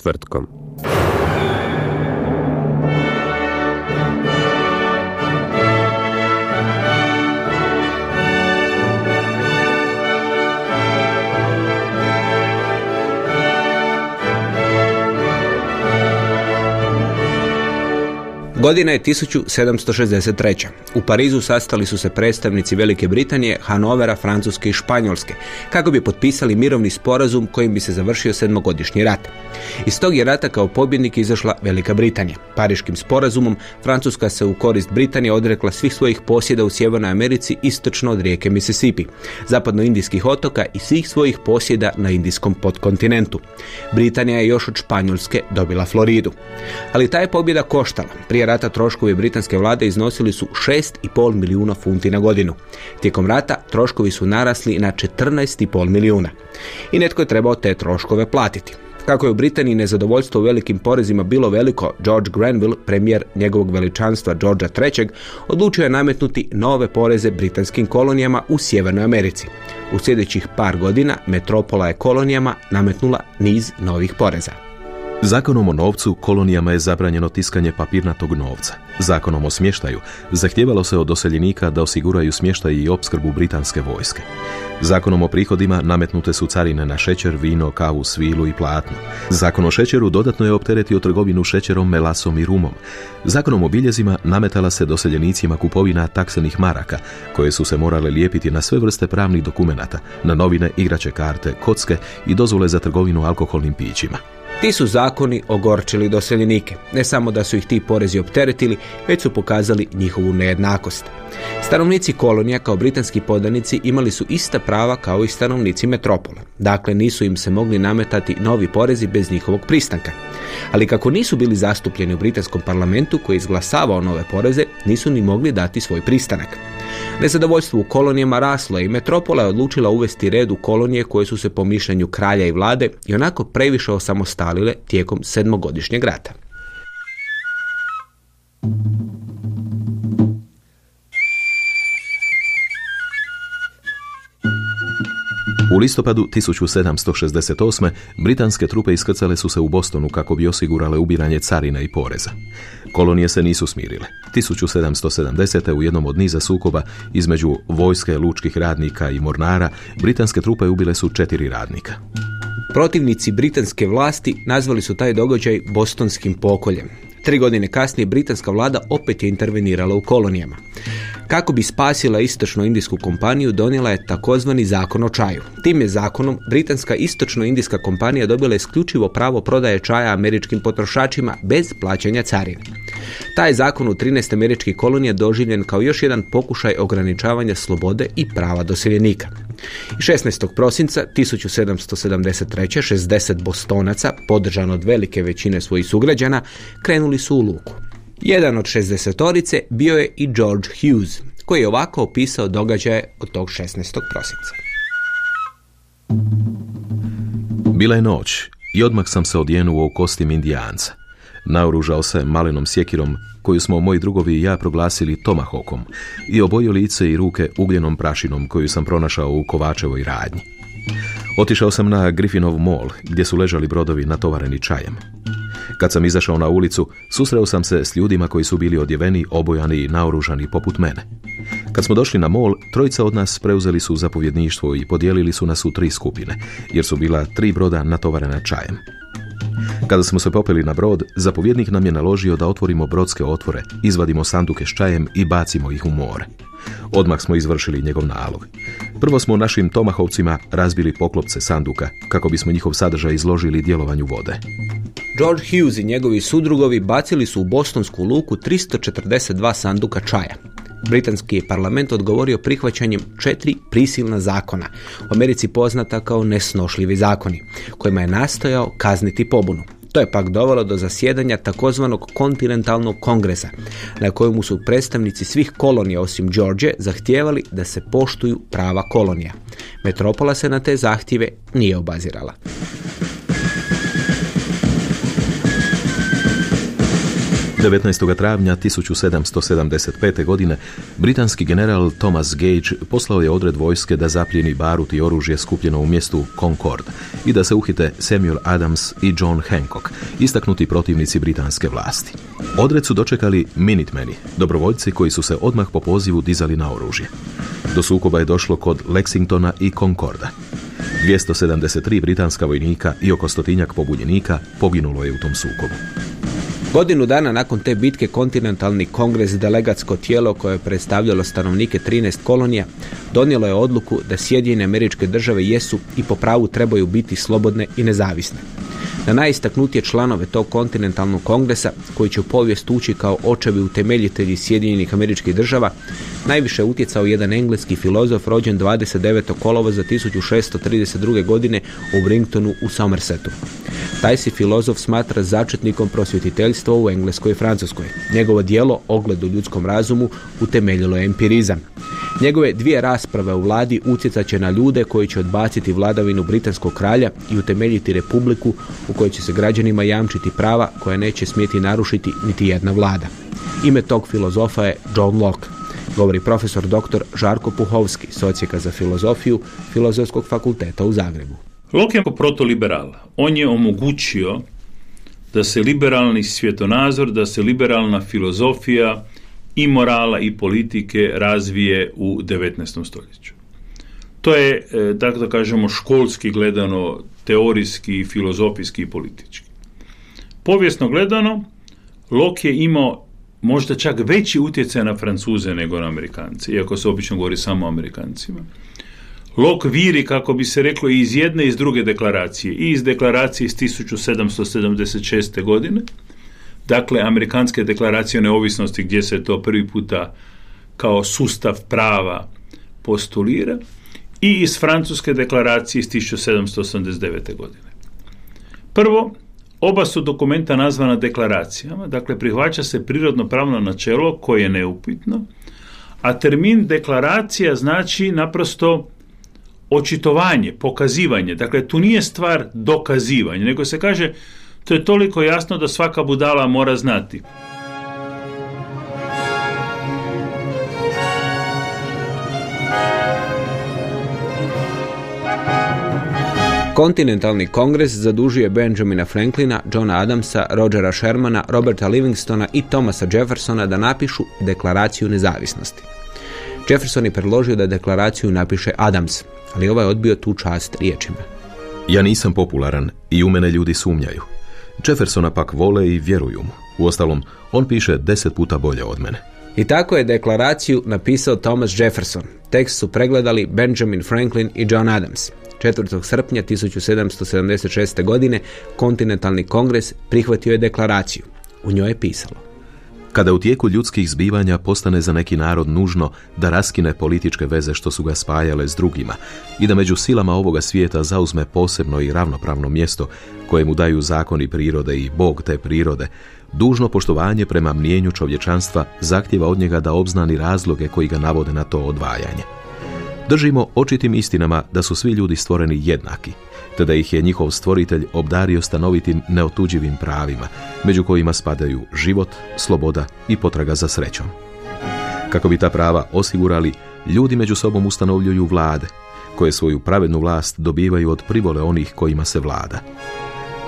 Četvrtkom. Godina je 1763. U Parizu sastali su se predstavnici Velike Britanije, Hanovera, Francuske i Španjolske, kako bi potpisali mirovni sporazum kojim bi se završio sedmogodišnji rat. Iz tog je rata kao pobjednik izašla Velika Britanija. Pariškim sporazumom Francuska se u korist Britanije odrekla svih svojih posjeda u Sjevernoj Americi istočno od rijeke Mississippi, zapadno-indijskih otoka i svih svojih posjeda na indijskom podkontinentu. Britanija je još od Španjolske dobila Floridu. Ali ta je pobjeda koštala. Prije rata troškovi britanske vlade iznosili su 6,5 milijuna funti na godinu. Tijekom rata troškovi su narasli na 14,5 milijuna. I netko je trebao te troškove platiti. Kako je u Britaniji nezadovoljstvo u velikim porezima bilo veliko, George Granville, premijer njegovog veličanstva Georgia III, odlučio je nametnuti nove poreze britanskim kolonijama u Sjevernoj Americi. U sljedećih par godina metropola je kolonijama nametnula niz novih poreza. Zakonom o novcu kolonijama je zabranjeno tiskanje papirnatog novca. Zakonom o smještaju zahtjevalo se od doseljenika da osiguraju smještaj i opskrbu britanske vojske. Zakonom o prihodima nametnute su carine na šećer, vino, kavu, svilu i platnu. Zakon o šećeru dodatno je opteretio trgovinu šećerom, melasom i rumom. Zakonom o biljezima nametala se doseljenicima kupovina taksenih maraka, koje su se morale lijepiti na sve vrste pravnih dokumenata, na novine, igrače karte, kocke i dozvole za trgovinu alkoholnim pićima. Ti su zakoni ogorčili doseljenike. Ne samo da su ih ti porezi opteretili, već su pokazali njihovu nejednakost. Stanovnici kolonija kao britanski podanici imali su ista prava kao i stanovnici metropola. Dakle, nisu im se mogli nametati novi porezi bez njihovog pristanka. Ali kako nisu bili zastupljeni u britanskom parlamentu koji je izglasavao nove poreze, nisu ni mogli dati svoj pristanak. Nezadovoljstvo u kolonijama raslo i metropola je odlučila uvesti red u kolonije koje su se po mišljenju kralja i vlade i onako previše osamostalile tijekom sedmogodišnjeg rata. U listopadu 1768. britanske trupe iskrcale su se u Bostonu kako bi osigurale ubiranje carina i poreza. Kolonije se nisu smirile. 1770. u jednom od niza sukoba između vojske, lučkih radnika i mornara, britanske trupe ubile su četiri radnika. Protivnici britanske vlasti nazvali su taj događaj bostonskim pokoljem. Tri godine kasnije britanska vlada opet je intervenirala u kolonijama. Kako bi spasila istočno-indijsku kompaniju, donijela je takozvani zakon o čaju. Tim je zakonom britanska istočno-indijska kompanija dobila isključivo pravo prodaje čaja američkim potrošačima bez plaćanja carine. Taj zakon u 13 američkih kolonija doživljen kao još jedan pokušaj ograničavanja slobode i prava doseljenika. I 16. prosinca 1773. 60 bostonaca, podržano od velike većine svojih sugrađana, krenuli su u luku. Jedan od šestdesetorice bio je i George Hughes, koji je ovako opisao događaje od tog 16. prosinca. Bila je noć i odmah sam se odjenuo u kostim indijanca. Naoružao se malenom sjekirom koju smo moji drugovi i ja proglasili tomahokom i obojio lice i ruke ugljenom prašinom koju sam pronašao u Kovačevoj radnji. Otišao sam na Griffinov mall gdje su ležali brodovi natovareni čajem. Kad sam izašao na ulicu, susreo sam se s ljudima koji su bili odjeveni, obojani i naoružani poput mene. Kad smo došli na mol, trojica od nas preuzeli su zapovjedništvo i podijelili su nas u tri skupine, jer su bila tri broda natovarena čajem. Kada smo se popeli na brod, zapovjednik nam je naložio da otvorimo brodske otvore, izvadimo sanduke s čajem i bacimo ih u more. Odmah smo izvršili njegov nalog. Prvo smo našim tomahovcima razbili poklopce sanduka, kako bismo njihov sadržaj izložili djelovanju vode. George Hughes i njegovi sudrugovi bacili su u bostonsku luku 342 sanduka čaja. Britanski je parlament odgovorio prihvaćanjem četiri prisilna zakona, u Americi poznata kao nesnošljivi zakoni, kojima je nastojao kazniti pobunu. To je pak dovelo do zasjedanja takozvanog kontinentalnog kongresa, na kojemu su predstavnici svih kolonija osim George zahtijevali da se poštuju prava kolonija. Metropola se na te zahtjeve nije obazirala. 19. travnja 1775. godine britanski general Thomas Gage poslao je odred vojske da zapljeni barut i oružje skupljeno u mjestu Concord i da se uhite Samuel Adams i John Hancock, istaknuti protivnici britanske vlasti. Odred su dočekali Minutemeni, dobrovoljci koji su se odmah po pozivu dizali na oružje. Do sukoba je došlo kod Lexingtona i Concorda. 273 britanska vojnika i oko stotinjak pobunjenika poginulo je u tom sukobu. Godinu dana nakon te bitke kontinentalni kongres delegatsko tijelo koje je predstavljalo stanovnike 13 kolonija donijelo je odluku da Sjedinjene američke države jesu i po pravu trebaju biti slobodne i nezavisne. Na najistaknutije članove tog kontinentalnog kongresa, koji će u povijest ući kao očevi utemeljitelji Sjedinjenih američkih država, najviše utjecao jedan engleski filozof rođen 29. kolova za 1632. godine u Bringtonu u Somersetu. Taj se filozof smatra začetnikom prosvjetiteljstva u Engleskoj i Francuskoj. Njegovo dijelo, ogled u ljudskom razumu, utemeljilo je empirizam. Njegove dvije rasprave u vladi utjecat će na ljude koji će odbaciti vladavinu britanskog kralja i utemeljiti republiku u kojoj će se građanima jamčiti prava koja neće smjeti narušiti niti jedna vlada. Ime tog filozofa je John Locke, govori profesor dr. Žarko Puhovski, socijeka za filozofiju Filozofskog fakulteta u Zagrebu. Locke je protoliberal. On je omogućio da se liberalni svjetonazor, da se liberalna filozofija i morala i politike razvije u 19. stoljeću. To je, e, tako da kažemo, školski gledano, teorijski, filozofijski i politički. Povijesno gledano, Locke je imao možda čak veći utjecaj na Francuze nego na Amerikance, iako se obično govori samo o Amerikancima. Lok viri, kako bi se reklo, iz jedne iz druge deklaracije. I iz deklaracije iz 1776. godine, dakle, amerikanske deklaracije o neovisnosti gdje se to prvi puta kao sustav prava postulira, i iz francuske deklaracije iz 1789. godine. Prvo, oba su dokumenta nazvana deklaracijama, dakle prihvaća se prirodno pravno načelo koje je neupitno, a termin deklaracija znači naprosto očitovanje, pokazivanje. Dakle, tu nije stvar dokazivanja, nego se kaže to je toliko jasno da svaka budala mora znati. Kontinentalni kongres zadužuje Benjamina Franklina, Johna Adamsa, Rogera Shermana, Roberta Livingstona i Thomasa Jeffersona da napišu deklaraciju nezavisnosti. Jefferson je predložio da deklaraciju napiše Adams, ali ovaj odbio tu čast riječima. Ja nisam popularan i u mene ljudi sumnjaju. Jeffersona pak vole i vjeruju mu. Uostalom, on piše deset puta bolje od mene. I tako je deklaraciju napisao Thomas Jefferson. Tekst su pregledali Benjamin Franklin i John Adams. 4. srpnja 1776. godine Kontinentalni kongres prihvatio je deklaraciju. U njoj je pisalo kada u tijeku ljudskih zbivanja postane za neki narod nužno da raskine političke veze što su ga spajale s drugima i da među silama ovoga svijeta zauzme posebno i ravnopravno mjesto koje mu daju zakoni prirode i bog te prirode, dužno poštovanje prema mnijenju čovječanstva zahtjeva od njega da obznani razloge koji ga navode na to odvajanje. Držimo očitim istinama da su svi ljudi stvoreni jednaki, te da ih je njihov stvoritelj obdario stanovitim neotuđivim pravima, među kojima spadaju život, sloboda i potraga za srećom. Kako bi ta prava osigurali, ljudi među sobom ustanovljuju vlade, koje svoju pravednu vlast dobivaju od privole onih kojima se vlada.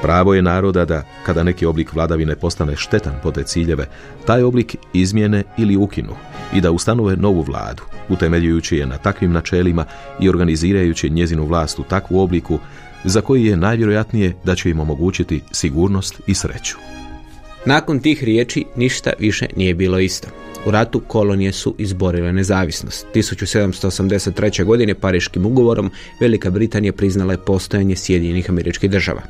Pravo je naroda da, kada neki oblik vladavine postane štetan po te ciljeve, taj oblik izmjene ili ukinu i da ustanove novu vladu, utemeljujući je na takvim načelima i organizirajući njezinu vlast u takvu obliku za koji je najvjerojatnije da će im omogućiti sigurnost i sreću. Nakon tih riječi ništa više nije bilo isto. U ratu kolonije su izborile nezavisnost. 1783. godine Pariškim ugovorom Velika Britanija priznala je postojanje Sjedinjenih američkih država.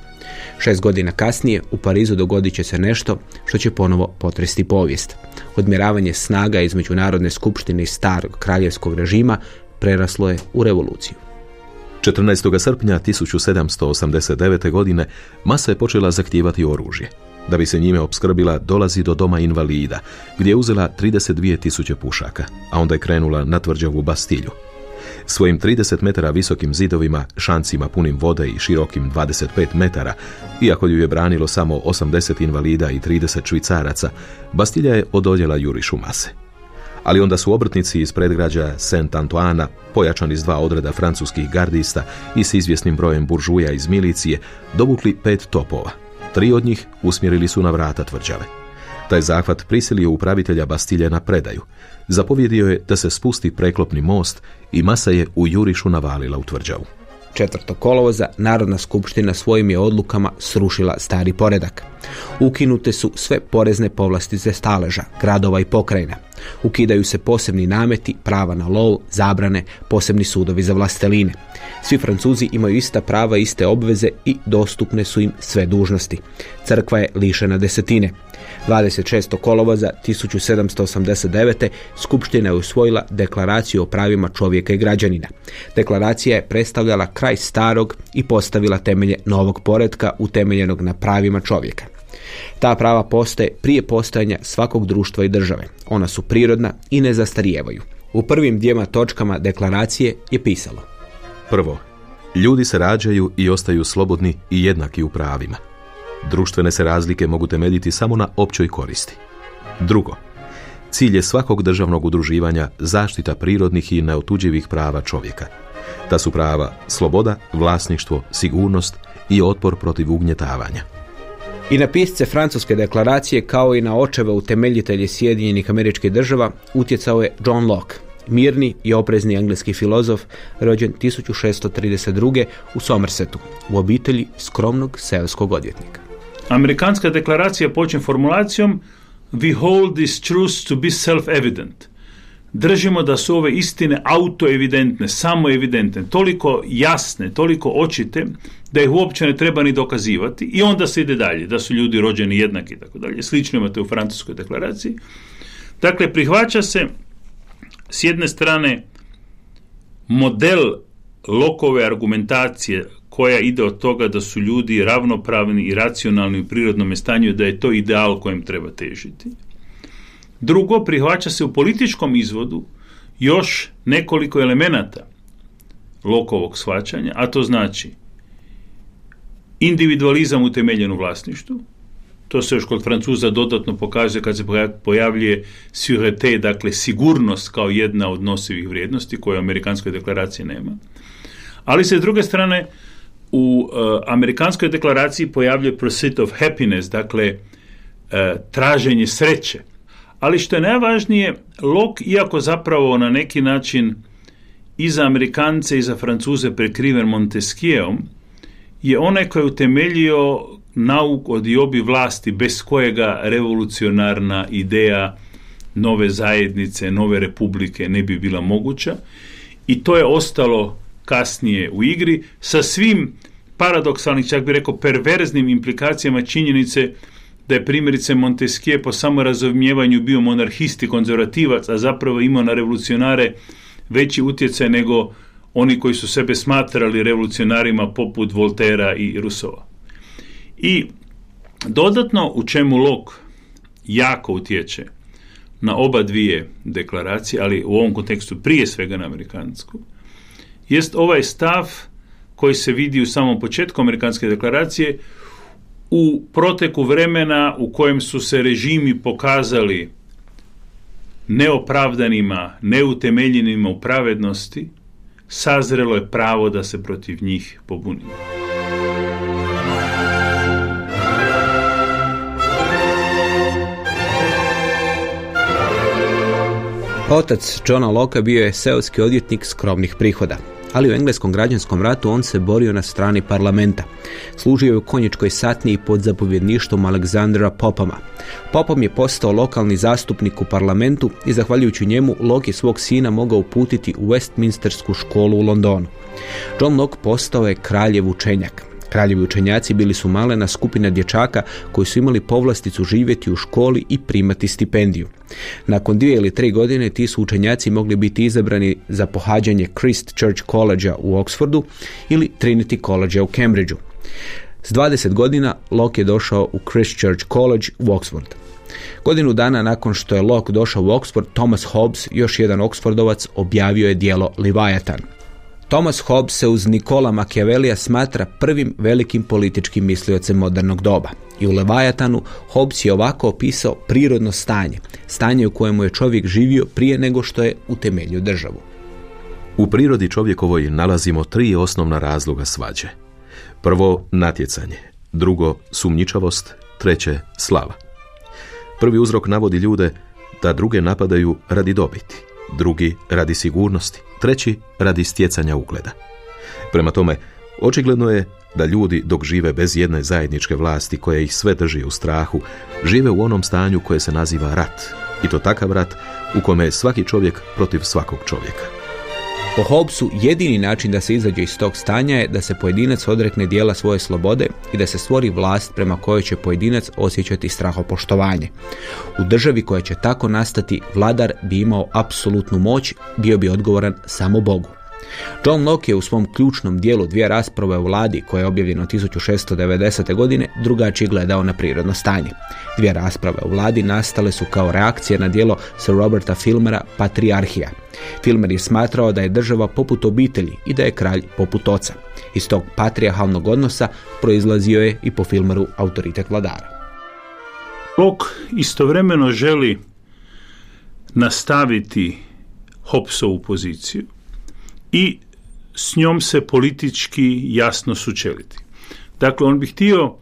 Šest godina kasnije u Parizu dogodit će se nešto što će ponovo potresti povijest. Odmjeravanje snaga između Narodne skupštine i starog kraljevskog režima preraslo je u revoluciju. 14. srpnja 1789. godine masa je počela zahtijevati oružje. Da bi se njime opskrbila, dolazi do doma invalida, gdje je uzela 32.000 pušaka, a onda je krenula na tvrđavu Bastilju. Svojim 30 metara visokim zidovima, šancima punim vode i širokim 25 metara, iako ju je branilo samo 80 invalida i 30 švicaraca, Bastilja je ododjela jurišu mase. Ali onda su obrtnici iz predgrađa Saint Antoana, pojačani s dva odreda francuskih gardista i s izvjesnim brojem buržuja iz milicije, dovukli pet topova. Tri od njih usmjerili su na vrata tvrđave. Taj zahvat prisilio upravitelja Bastilje na predaju. Zapovjedio je da se spusti preklopni most i masa je u jurišu navalila u tvrđavu. 4. kolovoza Narodna skupština svojim je odlukama srušila stari poredak. Ukinute su sve porezne povlastice staleža, gradova i pokrajina. Ukidaju se posebni nameti, prava na lov, zabrane, posebni sudovi za vlasteline. Svi Francuzi imaju ista prava, iste obveze i dostupne su im sve dužnosti. Crkva je lišena desetine. 26. kolovoza 1789. Skupština je usvojila deklaraciju o pravima čovjeka i građanina. Deklaracija je predstavljala kraj starog i postavila temelje novog poretka utemeljenog na pravima čovjeka. Ta prava postaje prije postojanja svakog društva i države. Ona su prirodna i ne zastarijevaju. U prvim dvijema točkama deklaracije je pisalo. Prvo, ljudi se rađaju i ostaju slobodni i jednaki u pravima. Društvene se razlike mogu temeljiti samo na općoj koristi. Drugo, cilj je svakog državnog udruživanja zaštita prirodnih i neotuđivih prava čovjeka. Ta su prava sloboda, vlasništvo, sigurnost i otpor protiv ugnjetavanja. I na pisce francuske deklaracije kao i na očeve utemeljitelje Sjedinjenih američkih država utjecao je John Locke, mirni i oprezni engleski filozof rođen 1632. u Somersetu u obitelji skromnog seoskog odvjetnika. Amerikanska deklaracija počne formulacijom We hold these truths to be self-evident. Držimo da su ove istine autoevidentne, samoevidentne, toliko jasne, toliko očite, da ih uopće ne treba ni dokazivati i onda se ide dalje, da su ljudi rođeni jednaki i tako dalje. Slično imate u francuskoj deklaraciji. Dakle, prihvaća se s jedne strane model lokove argumentacije koja ide od toga da su ljudi ravnopravni i racionalni u prirodnom stanju, da je to ideal kojem treba težiti. Drugo, prihvaća se u političkom izvodu još nekoliko elemenata lokovog shvaćanja, a to znači individualizam utemeljen u vlasništvu, to se još kod Francuza dodatno pokazuje kad se pojavljuje sûreté, dakle sigurnost kao jedna od nosivih vrijednosti koje u amerikanskoj deklaraciji nema. Ali se s druge strane u uh, amerikanskoj deklaraciji pojavljuje pursuit of happiness, dakle uh, traženje sreće. Ali što je najvažnije, Lok, iako zapravo na neki način i za Amerikance i za Francuze prekriven Montesquieuom, je onaj koji je utemeljio nauk od diobi vlasti bez kojega revolucionarna ideja nove zajednice, nove republike ne bi bila moguća i to je ostalo kasnije u igri sa svim paradoksalnih, čak bi rekao perverznim implikacijama činjenice da je primjerice Montesquieu po samorazumijevanju bio monarhisti, konzervativac, a zapravo imao na revolucionare veći utjecaj nego oni koji su sebe smatrali revolucionarima poput Voltera i Rusova. I dodatno u čemu Lok jako utječe na oba dvije deklaracije, ali u ovom kontekstu prije svega na amerikansku, jest ovaj stav koji se vidi u samom početku amerikanske deklaracije u proteku vremena u kojem su se režimi pokazali neopravdanima, neutemeljenima u pravednosti, sazrelo je pravo da se protiv njih pobunimo. Otac Johna Loka bio je seoski odvjetnik skromnih prihoda ali u engleskom građanskom ratu on se borio na strani parlamenta. Služio je u konjičkoj satniji pod zapovjedništvom Aleksandra Popama. Popom je postao lokalni zastupnik u parlamentu i zahvaljujući njemu Locke je svog sina mogao uputiti u Westminstersku školu u Londonu. John Locke postao je kraljev učenjak. Kraljevi učenjaci bili su malena skupina dječaka koji su imali povlasticu živjeti u školi i primati stipendiju. Nakon dvije ili tri godine ti su učenjaci mogli biti izabrani za pohađanje Christ Church College u Oxfordu ili Trinity College u Cambridgeu. S 20 godina Locke je došao u Christ Church College u Oxford. Godinu dana nakon što je Locke došao u Oxford, Thomas Hobbes, još jedan Oxfordovac, objavio je dijelo Leviathan. Thomas Hobbes se uz Nikola Machiavellija smatra prvim velikim političkim misliocem modernog doba. I u Leviathanu Hobbes je ovako opisao prirodno stanje, stanje u kojemu je čovjek živio prije nego što je utemeljio državu. U prirodi čovjekovoj nalazimo tri osnovna razloga svađe. Prvo, natjecanje. Drugo, sumnjičavost. Treće, slava. Prvi uzrok navodi ljude da druge napadaju radi dobiti, drugi radi sigurnosti, treći radi stjecanja ugleda. Prema tome, očigledno je da ljudi dok žive bez jedne zajedničke vlasti koja ih sve drži u strahu, žive u onom stanju koje se naziva rat. I to takav rat u kome je svaki čovjek protiv svakog čovjeka. Po Hobbesu jedini način da se izađe iz tog stanja je da se pojedinac odrekne dijela svoje slobode i da se stvori vlast prema kojoj će pojedinac osjećati strahopoštovanje. U državi koja će tako nastati, vladar bi imao apsolutnu moć, bio bi odgovoran samo Bogu. John Locke je u svom ključnom dijelu dvije rasprave u vladi koje je objavljeno 1690. godine drugačije gledao na prirodno stanje. Dvije rasprave u vladi nastale su kao reakcije na dijelo Sir Roberta Filmera Patriarhija. Filmer je smatrao da je država poput obitelji i da je kralj poput oca. Iz tog patrijarhalnog odnosa proizlazio je i po Filmeru autoritet vladara. Locke istovremeno želi nastaviti Hobbesovu poziciju i s njom se politički jasno sučeliti. Dakle, on bi htio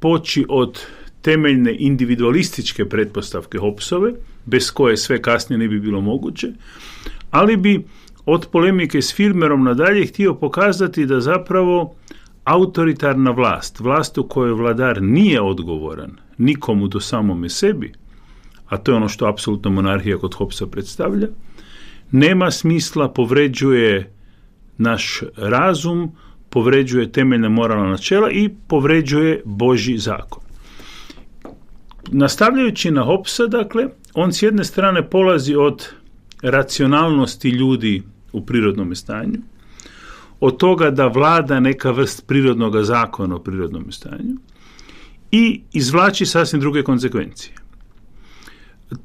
poći od temeljne individualističke pretpostavke Hobbesove, bez koje sve kasnije ne bi bilo moguće, ali bi od polemike s Filmerom nadalje htio pokazati da zapravo autoritarna vlast, vlast u kojoj vladar nije odgovoran nikomu do samome sebi, a to je ono što apsolutno monarhija kod Hobbesa predstavlja, nema smisla, povređuje naš razum, povređuje temeljna moralna načela i povređuje Boži zakon. Nastavljajući na Hobbesa, dakle, on s jedne strane polazi od racionalnosti ljudi u prirodnom stanju, od toga da vlada neka vrst prirodnog zakona o prirodnom stanju i izvlači sasvim druge konsekvencije.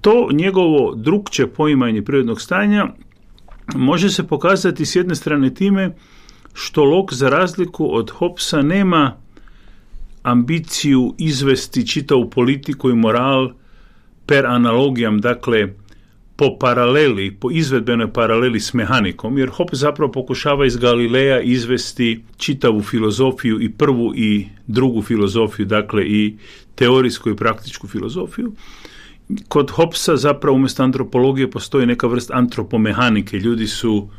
To njegovo drugče poimanje prirodnog stanja može se pokazati s jedne strane time što Lok za razliku od Hopsa nema ambiciju izvesti čitavu politiku i moral per analogijam, dakle po paraleli, po izvedbenoj paraleli s mehanikom, jer Hop zapravo pokušava iz Galileja izvesti čitavu filozofiju i prvu i drugu filozofiju, dakle i teorijsku i praktičku filozofiju. Kod Hopsa zapravo umjesto antropologije postoji neka vrst antropomehanike. Ljudi su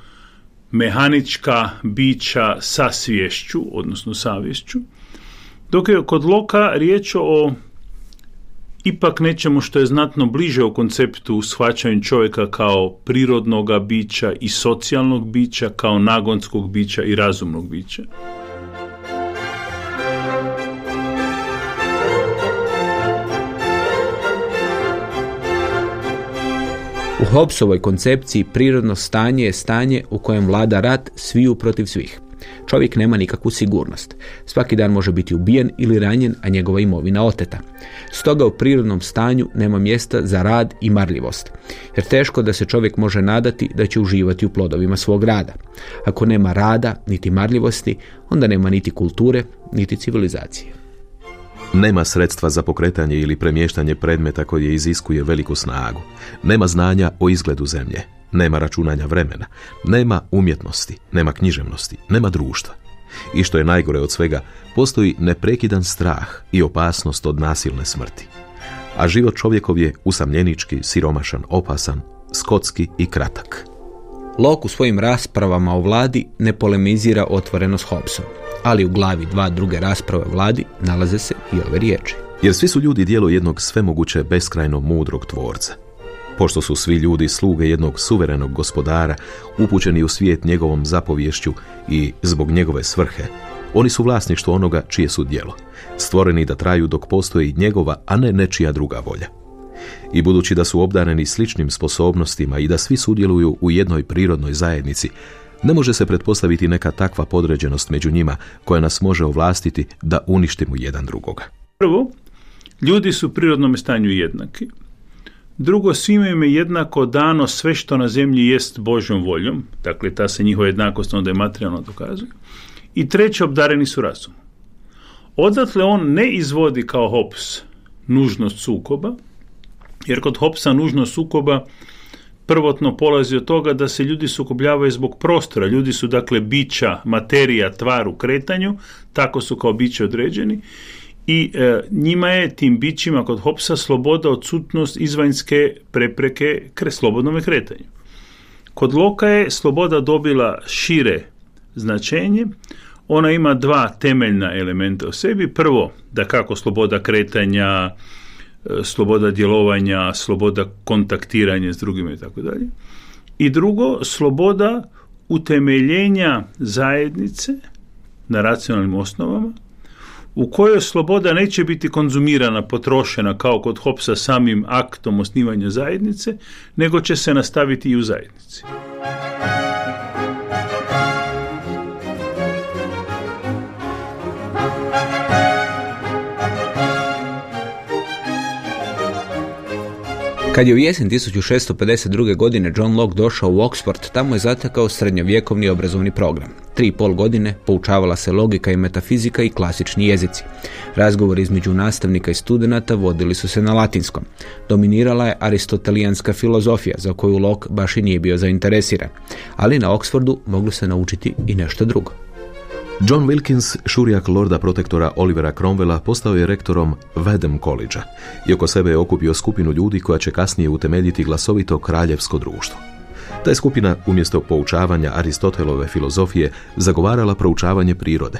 mehanička bića sa svješću, odnosno savješću, dok je kod Loka riječ o ipak nečemu što je znatno bliže u konceptu shvaćanja čovjeka kao prirodnog bića i socijalnog bića, kao nagonskog bića i razumnog bića. U Hobbesovoj koncepciji prirodno stanje je stanje u kojem vlada rat sviju protiv svih. Čovjek nema nikakvu sigurnost. Svaki dan može biti ubijen ili ranjen, a njegova imovina oteta. Stoga u prirodnom stanju nema mjesta za rad i marljivost. Jer teško da se čovjek može nadati da će uživati u plodovima svog rada. Ako nema rada, niti marljivosti, onda nema niti kulture, niti civilizacije. Nema sredstva za pokretanje ili premještanje predmeta koje iziskuje veliku snagu. Nema znanja o izgledu zemlje. Nema računanja vremena. Nema umjetnosti. Nema književnosti. Nema društva. I što je najgore od svega, postoji neprekidan strah i opasnost od nasilne smrti. A život čovjekov je usamljenički, siromašan, opasan, skotski i kratak. Lok u svojim raspravama o vladi ne polemizira otvoreno s ali u glavi dva druge rasprave vladi nalaze se i ove riječi. Jer svi su ljudi dijelo jednog svemoguće beskrajno mudrog tvorca. Pošto su svi ljudi sluge jednog suverenog gospodara, upućeni u svijet njegovom zapovješću i zbog njegove svrhe, oni su vlasništvo onoga čije su djelo, stvoreni da traju dok postoji njegova, a ne nečija druga volja. I budući da su obdareni sličnim sposobnostima i da svi sudjeluju u jednoj prirodnoj zajednici, ne može se pretpostaviti neka takva podređenost među njima koja nas može ovlastiti da uništimo jedan drugoga. Prvo, Ljudi su u prirodnom stanju jednaki. Drugo, svima im je jednako dano sve što na zemlji jest Božjom voljom, dakle ta se njihova jednakost onda je materijalno dokazuje. I treće, obdareni su razumom. Odatle on ne izvodi kao Hobbes nužnost sukoba, jer kod Hopsa nužnost sukoba prvotno polazi od toga da se ljudi sukobljavaju zbog prostora. Ljudi su dakle bića, materija, tvar u kretanju, tako su kao biće određeni i e, njima je tim bićima kod Hopsa sloboda odsutnost izvanjske prepreke kre slobodnom kretanju. Kod Loka je sloboda dobila šire značenje, ona ima dva temeljna elementa u sebi. Prvo, da kako sloboda kretanja, sloboda djelovanja, sloboda kontaktiranja s drugima i tako dalje. I drugo, sloboda utemeljenja zajednice na racionalnim osnovama, u kojoj sloboda neće biti konzumirana, potrošena kao kod Hopsa samim aktom osnivanja zajednice, nego će se nastaviti i u zajednici. Kad je u jesen 1652. godine John Locke došao u Oxford, tamo je zatekao srednjovjekovni obrazovni program. Tri i pol godine poučavala se logika i metafizika i klasični jezici. Razgovori između nastavnika i studenata vodili su se na latinskom. Dominirala je aristotelijanska filozofija, za koju Locke baš i nije bio zainteresiran. Ali na Oxfordu moglo se naučiti i nešto drugo. John Wilkins, šurijak lorda protektora Olivera Cromwella, postao je rektorom Vedem college i oko sebe je okupio skupinu ljudi koja će kasnije utemeljiti glasovito kraljevsko društvo. Ta je skupina umjesto poučavanja Aristotelove filozofije zagovarala proučavanje prirode.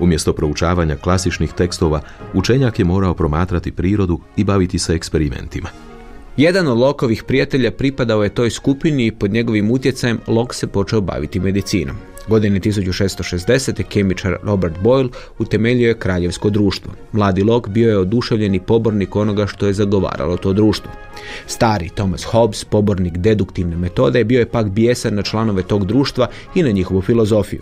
Umjesto proučavanja klasičnih tekstova, učenjak je morao promatrati prirodu i baviti se eksperimentima. Jedan od Lokovih prijatelja pripadao je toj skupini i pod njegovim utjecajem Lok se počeo baviti medicinom. Godine 1660. kemičar Robert Boyle utemeljio je kraljevsko društvo. Mladi Locke bio je oduševljeni pobornik onoga što je zagovaralo to društvo. Stari Thomas Hobbes, pobornik deduktivne metode, bio je pak bijesan na članove tog društva i na njihovu filozofiju.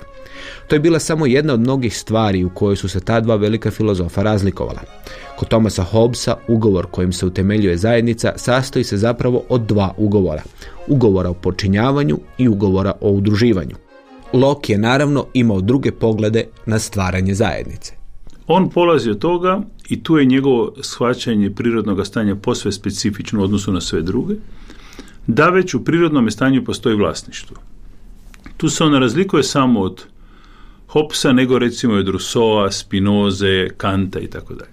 To je bila samo jedna od mnogih stvari u kojoj su se ta dva velika filozofa razlikovala. Kod Thomasa Hobbesa ugovor kojim se utemeljuje zajednica sastoji se zapravo od dva ugovora. Ugovora o počinjavanju i ugovora o udruživanju. Locke je naravno imao druge poglede na stvaranje zajednice. On polazi od toga i tu je njegovo shvaćanje prirodnog stanja posve specifično u odnosu na sve druge, da već u prirodnom stanju postoji vlasništvo. Tu se on razlikuje samo od Hopsa, nego recimo od Rousseau, Spinoze, Kanta i tako dalje.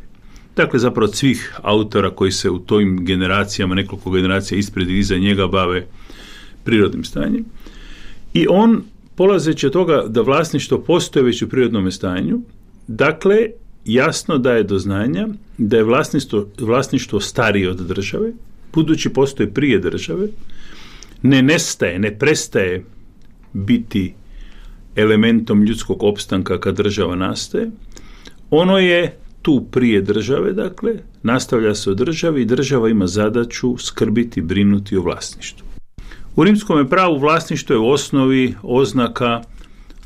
Dakle, zapravo svih autora koji se u tojim generacijama, nekoliko generacija ispred i iza njega bave prirodnim stanjem. I on polazeći od toga da vlasništvo postoje već u prirodnom stanju, dakle, jasno da je do znanja da je vlasništvo, vlasništvo starije od države, budući postoje prije države, ne nestaje, ne prestaje biti elementom ljudskog opstanka kad država nastaje, ono je tu prije države, dakle, nastavlja se u državi i država ima zadaću skrbiti, brinuti o vlasništvu. U rimskom pravu vlasništvo je u osnovi oznaka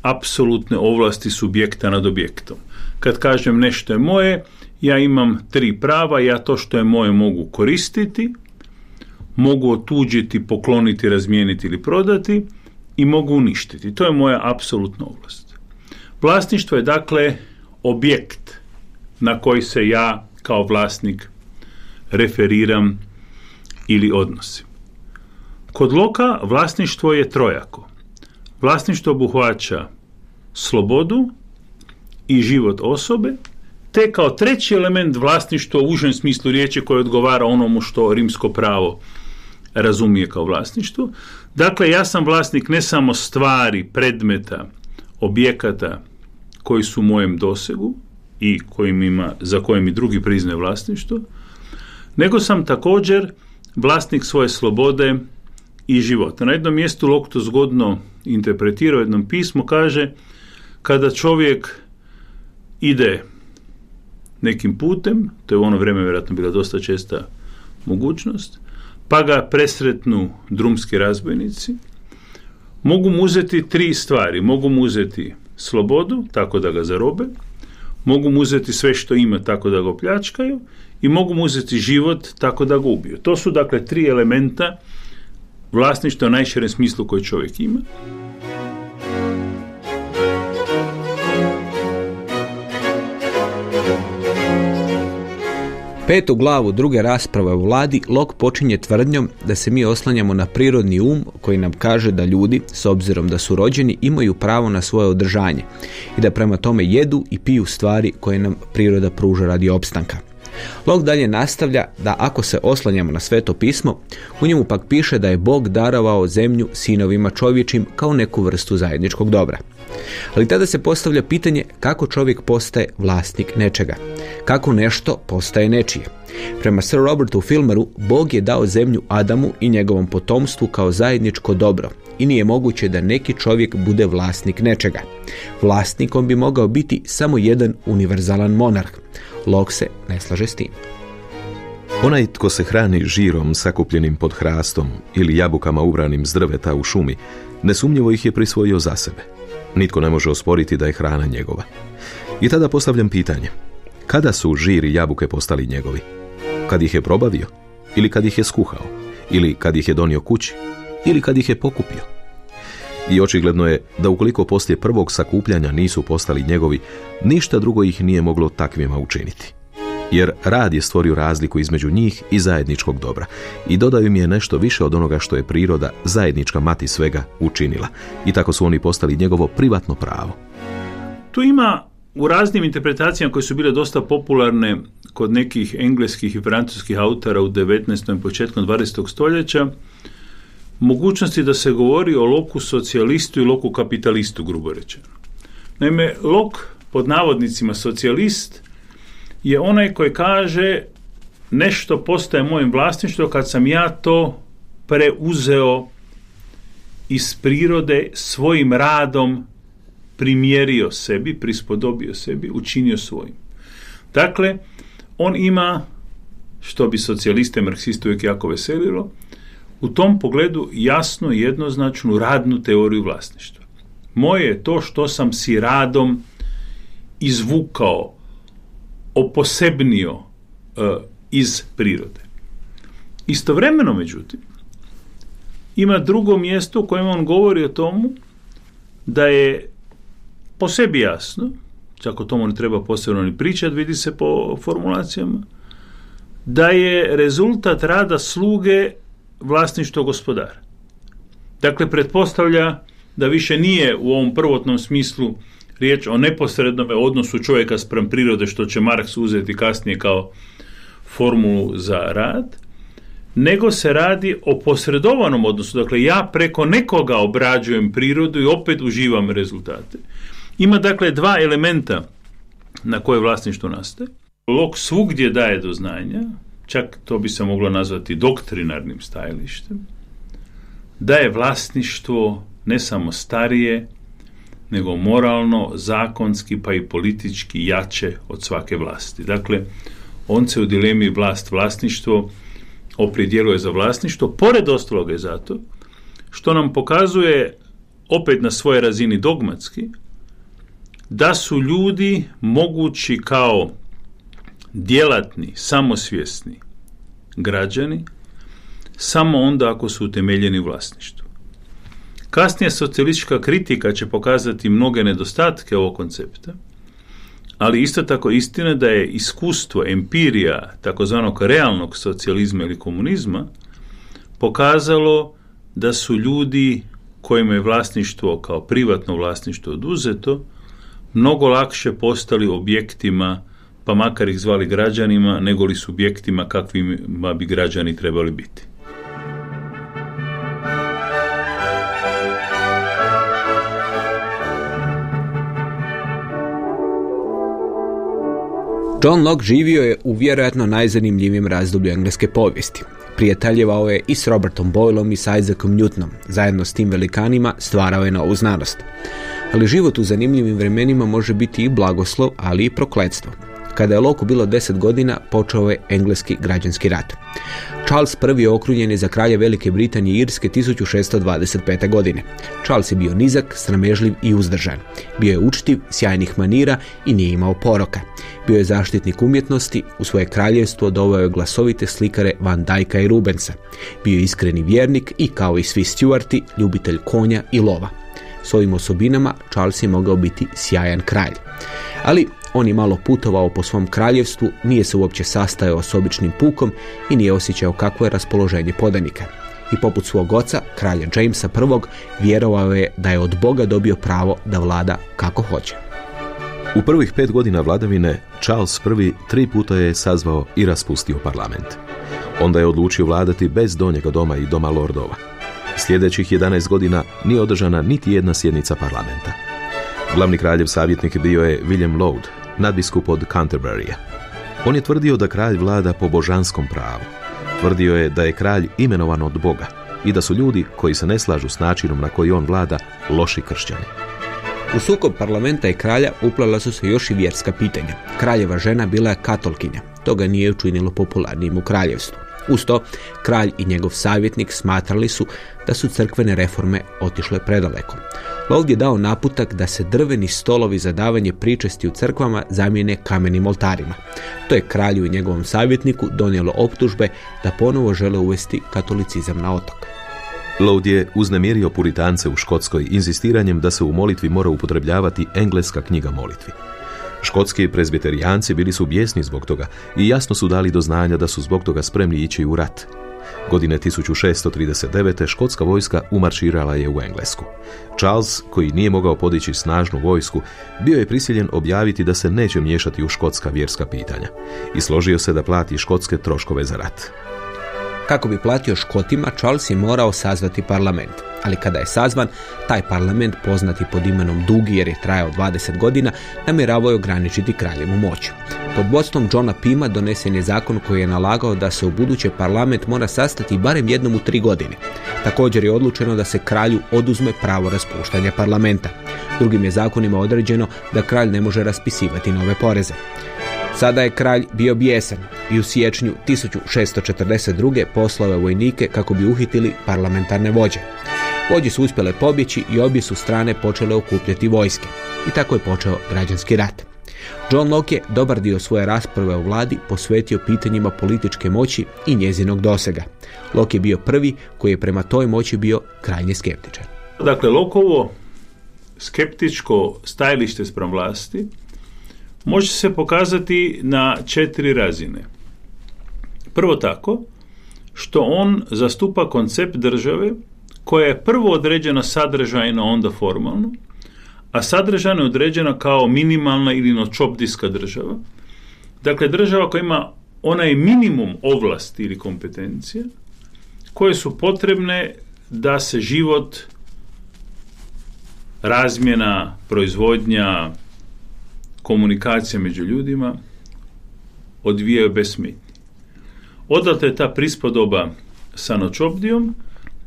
apsolutne ovlasti subjekta nad objektom. Kad kažem nešto je moje, ja imam tri prava, ja to što je moje mogu koristiti, mogu otuđiti, pokloniti, razmijeniti ili prodati i mogu uništiti. To je moja apsolutna ovlast. Vlasništvo je dakle objekt na koji se ja kao vlasnik referiram ili odnosim. Kod Loka vlasništvo je trojako. Vlasništvo obuhvaća slobodu i život osobe, te kao treći element vlasništvo u užem smislu riječi koje odgovara onomu što rimsko pravo razumije kao vlasništvo. Dakle, ja sam vlasnik ne samo stvari, predmeta, objekata koji su u mojem dosegu i kojim ima, za koje mi drugi priznaje vlasništvo, nego sam također vlasnik svoje slobode i života. Na jednom mjestu Lok to zgodno interpretira u jednom pismu, kaže kada čovjek ide nekim putem, to je u ono vrijeme vjerojatno bila dosta česta mogućnost, pa ga presretnu drumski razbojnici, mogu mu uzeti tri stvari. Mogu mu uzeti slobodu, tako da ga zarobe, mogu mu uzeti sve što ima, tako da ga opljačkaju, i mogu mu uzeti život tako da ga ubiju. To su dakle tri elementa vlasništva u najširem smislu koji čovjek ima. Petu glavu druge rasprave u vladi Lok počinje tvrdnjom da se mi oslanjamo na prirodni um koji nam kaže da ljudi, s obzirom da su rođeni, imaju pravo na svoje održanje i da prema tome jedu i piju stvari koje nam priroda pruža radi opstanka. Lok dalje nastavlja da ako se oslanjamo na sveto pismo, u njemu pak piše da je Bog darovao zemlju sinovima čovječim kao neku vrstu zajedničkog dobra. Ali tada se postavlja pitanje kako čovjek postaje vlasnik nečega. Kako nešto postaje nečije. Prema Sir Robertu Filmeru, Bog je dao zemlju Adamu i njegovom potomstvu kao zajedničko dobro i nije moguće da neki čovjek bude vlasnik nečega. Vlasnikom bi mogao biti samo jedan univerzalan monarh. Lok se ne slaže s tim. Onaj tko se hrani žirom sakupljenim pod hrastom ili jabukama ubranim s drveta u šumi, nesumnjivo ih je prisvojio za sebe. Nitko ne može osporiti da je hrana njegova. I tada postavljam pitanje. Kada su žir i jabuke postali njegovi? Kad ih je probavio? Ili kad ih je skuhao? Ili kad ih je donio kući? Ili kad ih je pokupio? I očigledno je da ukoliko poslije prvog sakupljanja nisu postali njegovi, ništa drugo ih nije moglo takvima učiniti. Jer rad je stvorio razliku između njih i zajedničkog dobra i dodaju mi je nešto više od onoga što je priroda, zajednička mati svega, učinila. I tako su oni postali njegovo privatno pravo. Tu ima u raznim interpretacijama koje su bile dosta popularne kod nekih engleskih i francuskih autora u 19. i početkom 20. stoljeća, mogućnosti da se govori o loku socijalistu i loku kapitalistu, grubo rečeno. Naime, lok pod navodnicima socijalist je onaj koji kaže nešto postaje mojim vlasništvom kad sam ja to preuzeo iz prirode svojim radom primjerio sebi, prispodobio sebi, učinio svojim. Dakle, on ima, što bi socijaliste, marksiste uvijek jako veselilo, u tom pogledu jasno i jednoznačnu radnu teoriju vlasništva. Moje je to što sam si radom izvukao, oposebnio e, iz prirode. Istovremeno, međutim, ima drugo mjesto u kojem on govori o tomu da je po sebi jasno, čak o tomu ne treba posebno ni pričati, vidi se po formulacijama, da je rezultat rada sluge vlasništvo gospodara. Dakle, pretpostavlja da više nije u ovom prvotnom smislu riječ o neposrednom odnosu čovjeka sprem prirode, što će Marks uzeti kasnije kao formulu za rad, nego se radi o posredovanom odnosu. Dakle, ja preko nekoga obrađujem prirodu i opet uživam rezultate. Ima dakle dva elementa na koje vlasništvo nastaje. Lok svugdje daje do znanja, čak to bi se moglo nazvati doktrinarnim stajalištem, da je vlasništvo ne samo starije, nego moralno, zakonski pa i politički jače od svake vlasti. Dakle, on se u dilemi vlast vlasništvo opredjeluje za vlasništvo, pored ostaloga je zato što nam pokazuje opet na svojoj razini dogmatski da su ljudi mogući kao djelatni, samosvjesni građani samo onda ako su utemeljeni u vlasništvu. Kasnije socijalistička kritika će pokazati mnoge nedostatke ovog koncepta, ali isto tako istina da je iskustvo, empirija takozvanog realnog socijalizma ili komunizma pokazalo da su ljudi kojima je vlasništvo kao privatno vlasništvo oduzeto mnogo lakše postali objektima, pa makar ih zvali građanima, nego li subjektima kakvima bi građani trebali biti. John Locke živio je u vjerojatno najzanimljivijem razdoblju engleske povijesti. Prijateljevao je i s Robertom Boylom i s Isaacom Newtonom. Zajedno s tim velikanima stvarao je novu znanost. Ali život u zanimljivim vremenima može biti i blagoslov, ali i prokletstvo. Kada je Loku bilo deset godina, počeo je engleski građanski rat. Charles I okrunjen je za kralja Velike Britanije i Irske 1625. godine. Charles je bio nizak, sramežljiv i uzdržan. Bio je učtiv, sjajnih manira i nije imao poroka. Bio je zaštitnik umjetnosti, u svoje kraljevstvo doveo je glasovite slikare Van Dijka i Rubensa. Bio je iskreni vjernik i kao i svi Stuarti, ljubitelj konja i lova. S ovim osobinama Charles je mogao biti sjajan kralj. Ali on je malo putovao po svom kraljevstvu, nije se uopće sastajao s običnim pukom i nije osjećao kakvo je raspoloženje podanika. I poput svog oca, kralja Jamesa I, vjerovao je da je od Boga dobio pravo da vlada kako hoće. U prvih pet godina vladavine Charles I tri puta je sazvao i raspustio parlament. Onda je odlučio vladati bez donjega doma i doma lordova. Sljedećih 11 godina nije održana niti jedna sjednica parlamenta. Glavni kraljev savjetnik bio je William Laud, nadbiskup od Canterburya. On je tvrdio da kralj vlada po božanskom pravu. Tvrdio je da je kralj imenovan od Boga i da su ljudi koji se ne slažu s načinom na koji on vlada loši kršćani. U sukob parlamenta i kralja uplala su se još i vjerska pitanja. Kraljeva žena bila je katolkinja. To ga nije učinilo popularnijim u kraljevstvu. Uz to, kralj i njegov savjetnik smatrali su da su crkvene reforme otišle predaleko. Ovdje je dao naputak da se drveni stolovi za davanje pričesti u crkvama zamijene kamenim oltarima. To je kralju i njegovom savjetniku donijelo optužbe da ponovo žele uvesti katolicizam na otok. Loud je uznemirio puritance u Škotskoj inzistiranjem da se u molitvi mora upotrebljavati engleska knjiga molitvi. Škotski prezbiterijanci bili su bijesni zbog toga i jasno su dali do znanja da su zbog toga spremni ići u rat. Godine 1639. škotska vojska umarširala je u Englesku. Charles, koji nije mogao podići snažnu vojsku, bio je prisiljen objaviti da se neće miješati u škotska vjerska pitanja i složio se da plati škotske troškove za rat. Kako bi platio Škotima, Charles je morao sazvati parlament. Ali kada je sazvan, taj parlament, poznati pod imenom Dugi jer je trajao 20 godina, namjeravao je ograničiti kraljevu moć. Pod vodstvom Johna Pima donesen je zakon koji je nalagao da se u buduće parlament mora sastati barem jednom u tri godine. Također je odlučeno da se kralju oduzme pravo raspuštanja parlamenta. Drugim je zakonima određeno da kralj ne može raspisivati nove poreze. Sada je kralj bio bijesan i u siječnju 1642. poslao vojnike kako bi uhitili parlamentarne vođe. Vođe su uspjele pobjeći i obje su strane počele okupljati vojske. I tako je počeo građanski rat. John Locke je dobar dio svoje rasprave u vladi posvetio pitanjima političke moći i njezinog dosega. Locke je bio prvi koji je prema toj moći bio krajnje skeptičan. Dakle, Lokovo skeptičko stajalište sprem vlasti može se pokazati na četiri razine. Prvo tako, što on zastupa koncept države koja je prvo određena sadržajno, onda formalno, a sadržajno je određena kao minimalna ili nočopdijska država. Dakle, država koja ima onaj minimum ovlasti ili kompetencije koje su potrebne da se život, razmjena, proizvodnja, komunikacija među ljudima odvijaju bez smetnji. Odatle je ta prispodoba sa noćobdijom,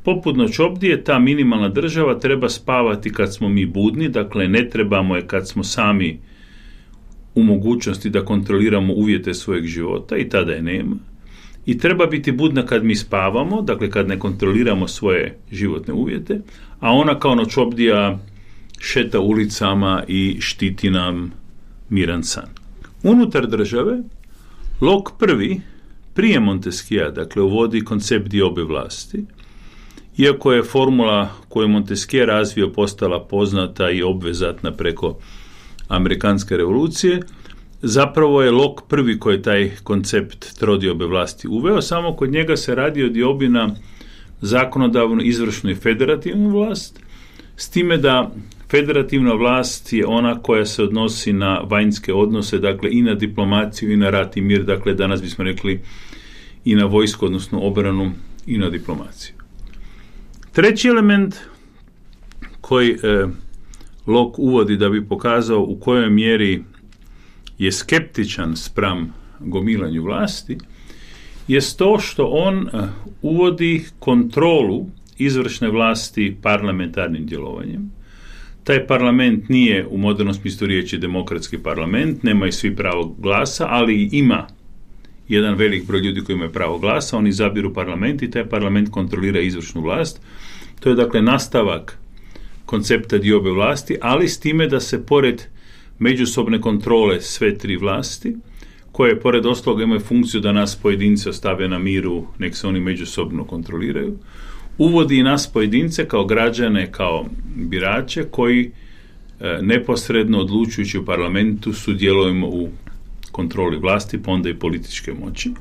poput noćobdije ta minimalna država treba spavati kad smo mi budni, dakle ne trebamo je kad smo sami u mogućnosti da kontroliramo uvjete svojeg života i tada je nema. I treba biti budna kad mi spavamo, dakle kad ne kontroliramo svoje životne uvjete, a ona kao noćobdija šeta ulicama i štiti nam miran san. Unutar države, Lok prvi, prije Monteskija, dakle, uvodi koncept diobe vlasti, iako je formula koju Montesquieu razvio postala poznata i obvezatna preko amerikanske revolucije, zapravo je Lok prvi koji je taj koncept trodiobe vlasti uveo, samo kod njega se radi o diobi na zakonodavnu, izvršnu i federativnu vlast, s time da Federativna vlast je ona koja se odnosi na vanjske odnose, dakle i na diplomaciju i na rat i mir, dakle danas bismo rekli i na vojsku, odnosno obranu i na diplomaciju. Treći element koji e, Lok uvodi da bi pokazao u kojoj mjeri je skeptičan spram gomilanju vlasti, je to što on e, uvodi kontrolu izvršne vlasti parlamentarnim djelovanjem, taj parlament nije u modernom smislu riječi demokratski parlament, nema i svi pravo glasa, ali ima jedan velik broj ljudi koji imaju pravo glasa, oni izabiru parlament i taj parlament kontrolira izvršnu vlast. To je dakle nastavak koncepta diobe vlasti, ali s time da se pored međusobne kontrole sve tri vlasti, koje pored ostalog imaju funkciju da nas pojedince ostave na miru, nek se oni međusobno kontroliraju, uvodi nas pojedince kao građane, kao birače koji e, neposredno odlučujući u parlamentu sudjelujemo u kontroli vlasti, pa onda i političke moći.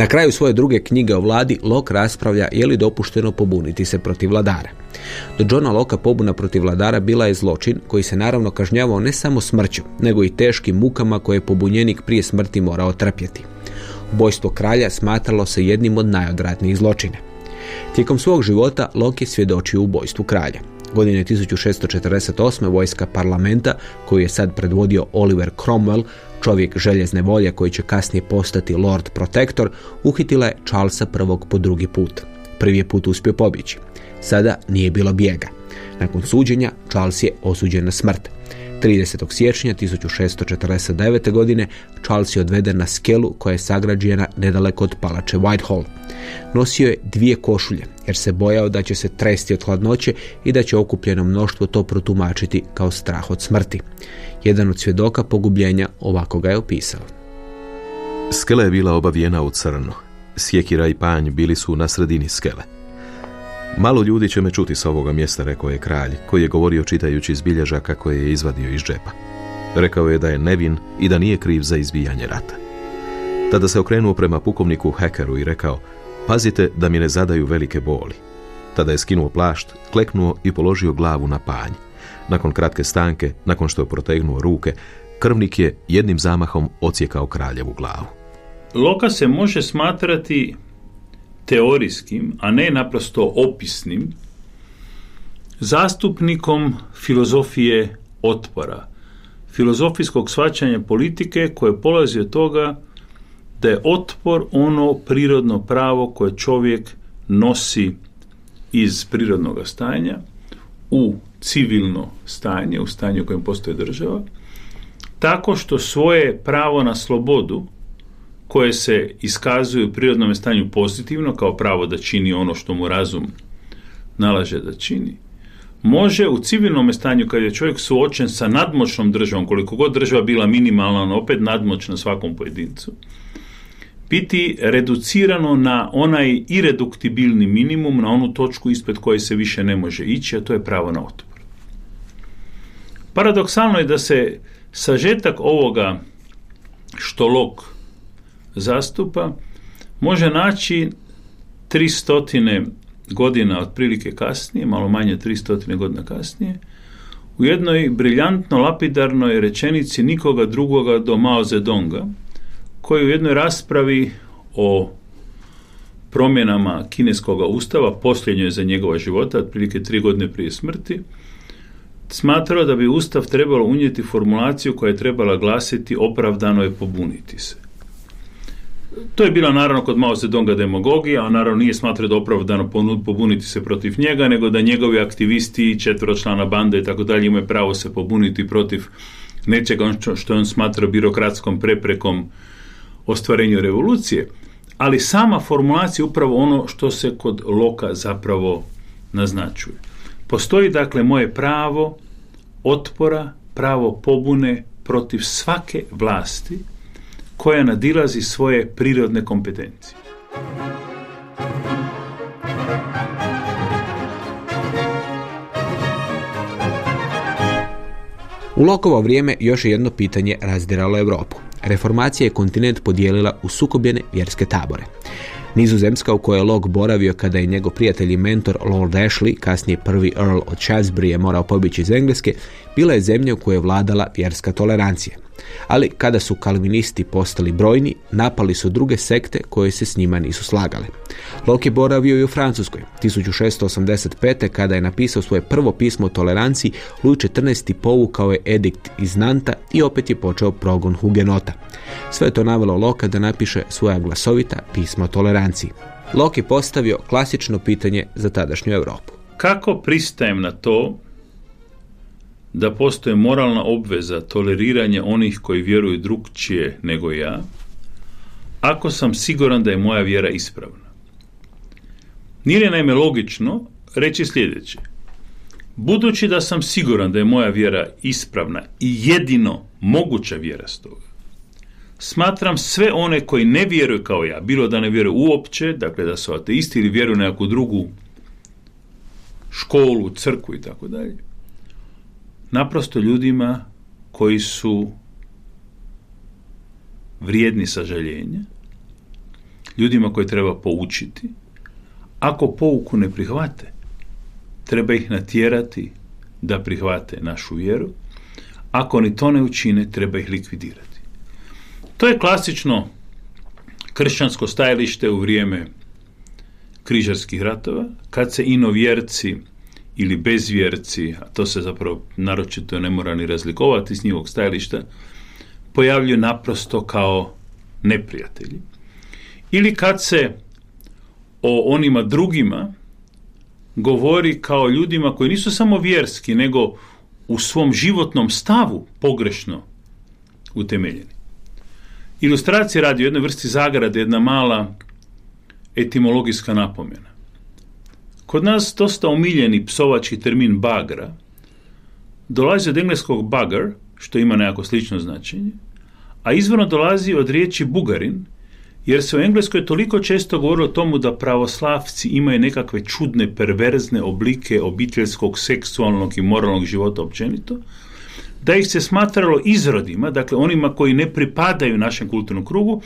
Na kraju svoje druge knjige o vladi Lok raspravlja je li dopušteno pobuniti se protiv vladara. Do Johna Loka pobuna protiv vladara bila je zločin koji se naravno kažnjavao ne samo smrću, nego i teškim mukama koje je pobunjenik prije smrti morao trpjeti. Ubojstvo kralja smatralo se jednim od najodratnijih zločina. Tijekom svog života Lok je svjedočio ubojstvu kralja. Godine 1648. vojska parlamenta, koju je sad predvodio Oliver Cromwell, čovjek željezne volje koji će kasnije postati Lord Protector, uhitila je Charlesa prvog po drugi put. Prvi je put uspio pobjeći. Sada nije bilo bijega. Nakon suđenja Charles je osuđen na smrt. 30. siječnja 1649. godine Charles je odveden na skelu koja je sagrađena nedaleko od palače Whitehall. Nosio je dvije košulje jer se bojao da će se tresti od hladnoće i da će okupljeno mnoštvo to protumačiti kao strah od smrti. Jedan od svjedoka pogubljenja ovako ga je opisao. Skela je bila obavijena u crno. Sjekira i panj bili su na sredini skele. Malo ljudi će me čuti s ovoga mjesta, rekao je kralj, koji je govorio čitajući iz bilješaka koje je izvadio iz džepa. Rekao je da je nevin i da nije kriv za izbijanje rata. Tada se okrenuo prema pukovniku Hekeru i rekao, pazite da mi ne zadaju velike boli. Tada je skinuo plašt, kleknuo i položio glavu na panj. Nakon kratke stanke, nakon što je protegnuo ruke, krvnik je jednim zamahom ocijekao kraljevu glavu. Loka se može smatrati teorijskim, a ne naprosto opisnim, zastupnikom filozofije otpora, filozofijskog svačanja politike koje polazi od toga da je otpor ono prirodno pravo koje čovjek nosi iz prirodnog stanja u civilno stanje, u stanje u kojem postoji država, tako što svoje pravo na slobodu koje se iskazuju u prirodnom stanju pozitivno kao pravo da čini ono što mu razum nalaže da čini, može u civilnom stanju kad je čovjek suočen sa nadmoćnom državom, koliko god država bila minimalna, opet nadmoćna svakom pojedincu, biti reducirano na onaj ireduktibilni minimum, na onu točku ispred koje se više ne može ići, a to je pravo na otpor. Paradoksalno je da se sažetak ovoga što Lok zastupa može naći stotine godina otprilike kasnije, malo manje stotine godina kasnije, u jednoj briljantno lapidarnoj rečenici nikoga drugoga do Mao Zedonga, koji u jednoj raspravi o promjenama kineskog ustava, posljednjoj za njegova života, otprilike tri godine prije smrti, smatrao da bi ustav trebalo unijeti formulaciju koja je trebala glasiti opravdano je pobuniti se. To je bila naravno kod Mao Zedonga demagogija, a naravno nije smatrao da opravdano pobuniti se protiv njega, nego da njegovi aktivisti, četveročlana banda i tako dalje imaju pravo se pobuniti protiv nečega što on smatrao birokratskom preprekom ostvarenju revolucije. Ali sama formulacija je upravo ono što se kod Loka zapravo naznačuje. Postoji dakle moje pravo otpora, pravo pobune protiv svake vlasti koja nadilazi svoje prirodne kompetencije. U Lokovo vrijeme još je jedno pitanje razdiralo Europu. Reformacija je kontinent podijelila u sukobljene vjerske tabore. Nizozemska u kojoj je Locke boravio kada je njegov prijatelj i mentor Lord Ashley, kasnije prvi Earl od je morao pobjeći iz Engleske, bila je zemlja u kojoj je vladala vjerska tolerancija. Ali kada su kalvinisti postali brojni, napali su druge sekte koje se s njima nisu slagale. Locke je boravio i u Francuskoj. 1685. kada je napisao svoje prvo pismo o toleranciji, Louis XIV. povukao je edikt iz Nanta i opet je počeo progon Hugenota. Sve to navelo Loka da napiše svoja glasovita pisma o toleranciji. Locke je postavio klasično pitanje za tadašnju Europu. Kako pristajem na to da postoje moralna obveza toleriranja onih koji vjeruju drugčije nego ja, ako sam siguran da je moja vjera ispravna? Nije naime logično reći sljedeće. Budući da sam siguran da je moja vjera ispravna i jedino moguća vjera stoga, smatram sve one koji ne vjeruju kao ja, bilo da ne vjeruju uopće, dakle da su ateisti ili vjeruju na neku drugu školu, crkvu i tako dalje, naprosto ljudima koji su vrijedni sažaljenja, ljudima koje treba poučiti, ako pouku ne prihvate, treba ih natjerati da prihvate našu vjeru, ako ni to ne učine, treba ih likvidirati. To je klasično kršćansko stajalište u vrijeme križarskih ratova, kad se inovjerci ili bezvjerci, a to se zapravo naročito ne mora ni razlikovati s njihovog stajališta, pojavljuju naprosto kao neprijatelji. Ili kad se o onima drugima govori kao ljudima koji nisu samo vjerski, nego u svom životnom stavu pogrešno utemeljeni. Ilustracije radi u jednoj vrsti zagrade, jedna mala etimologijska napomena. Kod nas dosta omiljeni psovački termin bagra dolazi od engleskog bugger, što ima nekako slično značenje, a izvorno dolazi od riječi bugarin, jer se u Engleskoj toliko često govorilo o tomu da pravoslavci imaju nekakve čudne, perverzne oblike obiteljskog, seksualnog i moralnog života općenito, da ih se smatralo izrodima, dakle onima koji ne pripadaju našem kulturnom krugu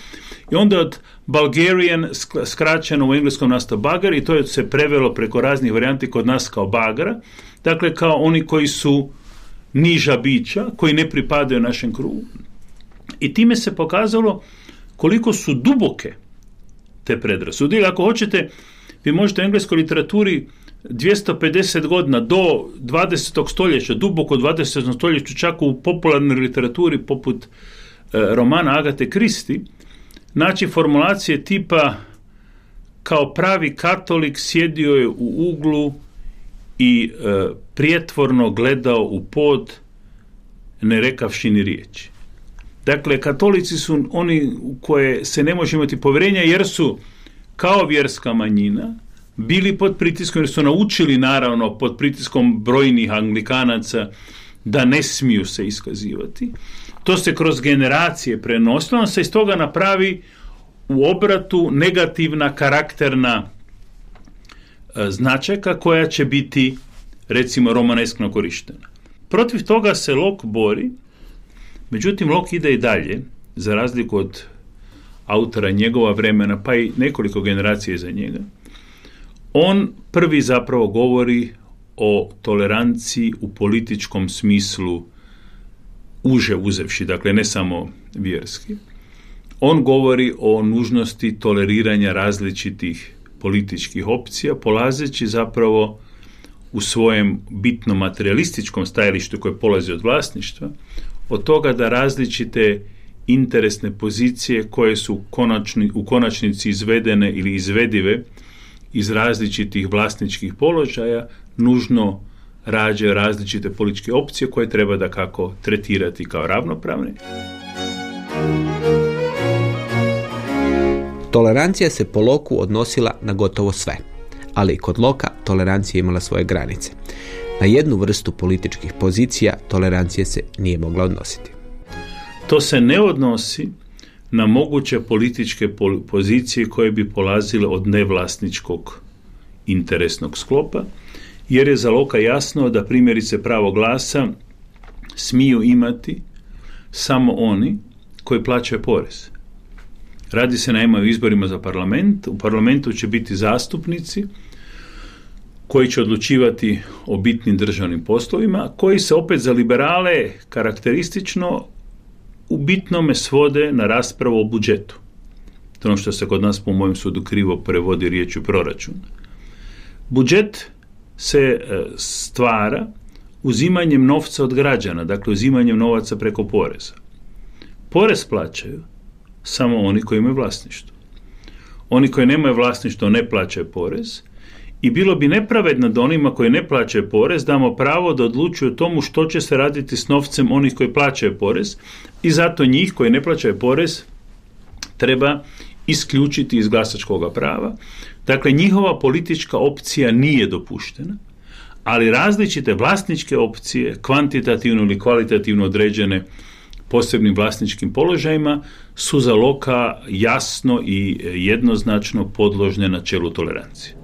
i onda od Bulgarian skraćeno u engleskom nastao bagar i to je se prevelo preko raznih varijanti kod nas kao bagara, dakle kao oni koji su niža bića, koji ne pripadaju našem krugu. I time se pokazalo koliko su duboke te predrasude. Ili ako hoćete, vi možete u engleskoj literaturi 250 godina do 20. stoljeća, duboko 20. stoljeću, čak u popularnoj literaturi poput e, romana Agate Kristi, naći formulacije tipa kao pravi katolik sjedio je u uglu i e, prijetvorno gledao u pod, ne rekavši ni riječi. Dakle, katolici su oni u koje se ne može imati povjerenja jer su kao vjerska manjina bili pod pritiskom jer su naučili naravno pod pritiskom brojnih anglikanaca da ne smiju se iskazivati. To se kroz generacije prenosilo, se iz toga napravi u obratu negativna karakterna e, značajka koja će biti recimo romaneskno korištena. Protiv toga se Lok bori Međutim, Lok ide i dalje, za razliku od autora njegova vremena, pa i nekoliko generacija iza njega. On prvi zapravo govori o toleranciji u političkom smislu uže uzevši, dakle ne samo vjerski. On govori o nužnosti toleriranja različitih političkih opcija, polazeći zapravo u svojem bitno materialističkom stajalištu koje polazi od vlasništva, od toga da različite interesne pozicije koje su konačni, u konačnici izvedene ili izvedive iz različitih vlasničkih položaja nužno rađe različite političke opcije koje treba da kako tretirati kao ravnopravne. Tolerancija se po Loku odnosila na gotovo sve, ali i kod Loka tolerancija imala svoje granice. Na jednu vrstu političkih pozicija tolerancije se nije mogla odnositi. To se ne odnosi na moguće političke pozicije koje bi polazile od nevlasničkog interesnog sklopa, jer je za Loka jasno da primjerice pravo glasa smiju imati samo oni koji plaćaju porez. Radi se naime o izborima za parlament, u parlamentu će biti zastupnici koji će odlučivati o bitnim državnim poslovima, koji se opet za liberale karakteristično u bitnome svode na raspravu o budžetu. To ono što se kod nas po mojem sudu krivo prevodi riječju proračun. Budžet se e, stvara uzimanjem novca od građana, dakle uzimanjem novaca preko poreza. Porez plaćaju samo oni koji imaju vlasništvo. oni koji nemaju vlasništvo ne plaćaju porez i bilo bi nepravedno da onima koji ne plaćaju porez damo pravo da odlučuju o tomu što će se raditi s novcem onih koji plaćaju porez i zato njih koji ne plaćaju porez treba isključiti iz glasačkog prava. Dakle, njihova politička opcija nije dopuštena, ali različite vlasničke opcije, kvantitativno ili kvalitativno određene posebnim vlasničkim položajima, su za loka jasno i jednoznačno podložne na čelu tolerancije.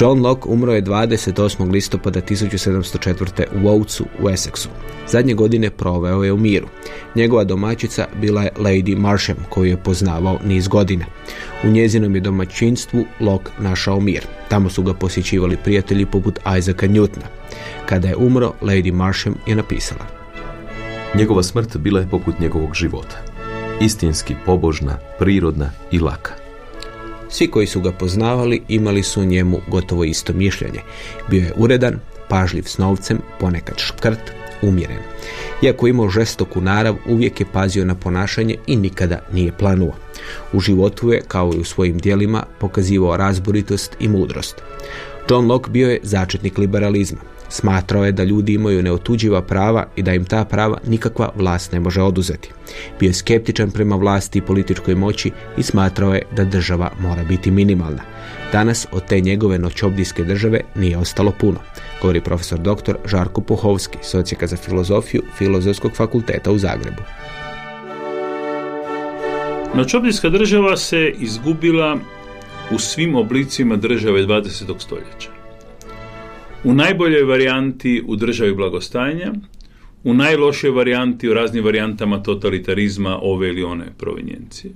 John Locke umro je 28. listopada 1704. u Wowcu u Essexu. Zadnje godine proveo je u miru. Njegova domaćica bila je Lady Marsham, koju je poznavao niz godina. U njezinom je domaćinstvu Locke našao mir. Tamo su ga posjećivali prijatelji poput Isaaca Newtona. Kada je umro, Lady Marsham je napisala. Njegova smrt bila je poput njegovog života. Istinski pobožna, prirodna i laka. Svi koji su ga poznavali imali su njemu gotovo isto mišljenje. Bio je uredan, pažljiv s novcem, ponekad škrt, umjeren. Iako imao žestoku narav, uvijek je pazio na ponašanje i nikada nije planuo. U životu je, kao i u svojim dijelima, pokazivao razboritost i mudrost. John Locke bio je začetnik liberalizma. Smatrao je da ljudi imaju neotuđiva prava i da im ta prava nikakva vlast ne može oduzeti. Bio je skeptičan prema vlasti i političkoj moći i smatrao je da država mora biti minimalna. Danas od te njegove noćobdijske države nije ostalo puno, govori profesor dr. Žarko Puhovski, socijaka za filozofiju Filozofskog fakulteta u Zagrebu. Noćobdijska država se izgubila u svim oblicima države 20. stoljeća u najboljoj varijanti u državi blagostanja, u najlošoj varijanti u raznim varijantama totalitarizma ove ili one provinjencije.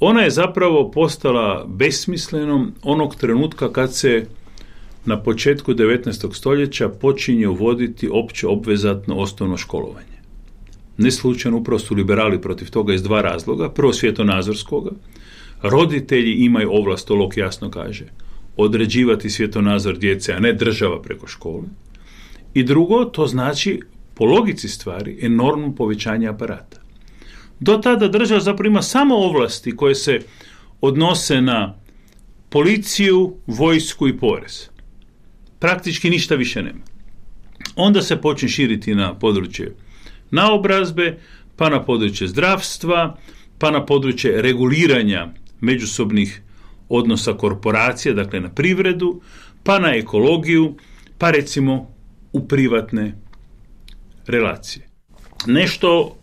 Ona je zapravo postala besmislenom onog trenutka kad se na početku 19. stoljeća počinje uvoditi opće obvezatno osnovno školovanje. Ne slučajno upravo su liberali protiv toga iz dva razloga. Prvo svjetonazorskoga. Roditelji imaju ovlast, to Lok jasno kaže određivati svjetonazor djece, a ne država preko škole. I drugo, to znači po logici stvari enormno povećanje aparata. Do tada država zapravo ima samo ovlasti koje se odnose na policiju, vojsku i porez. Praktički ništa više nema. Onda se počne širiti na područje naobrazbe, pa na područje zdravstva, pa na područje reguliranja međusobnih odnosa korporacije, dakle na privredu, pa na ekologiju, pa recimo u privatne relacije. Nešto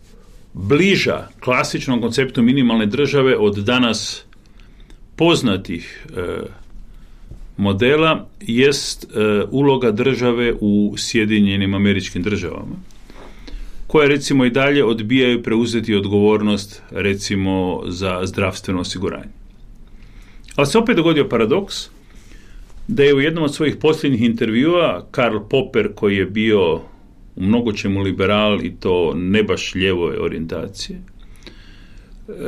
bliža klasičnom konceptu minimalne države od danas poznatih e, modela jest e, uloga države u Sjedinjenim američkim državama koje recimo i dalje odbijaju preuzeti odgovornost recimo za zdravstveno osiguranje. Ali se opet dogodio paradoks da je u jednom od svojih posljednjih intervjua Karl Popper koji je bio u mnogo čemu liberal i to ne baš ljevoj orijentacije,